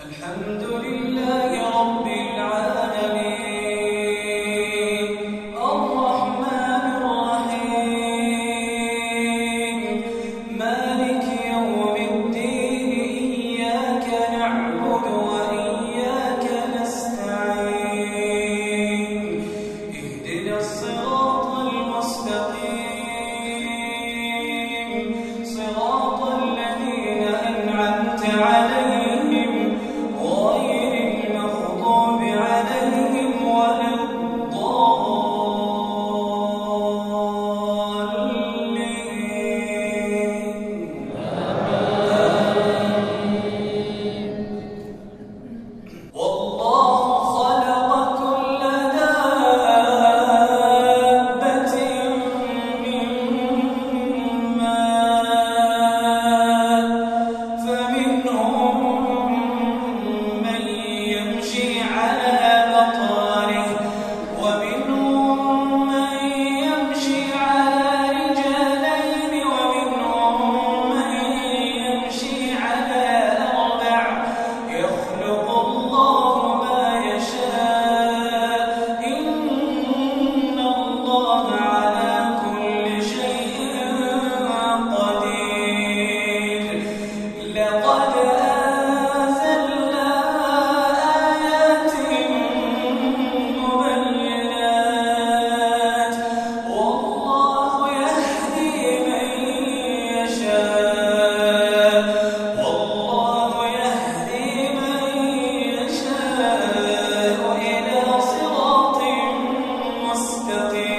عليهم غير المغضوب till you.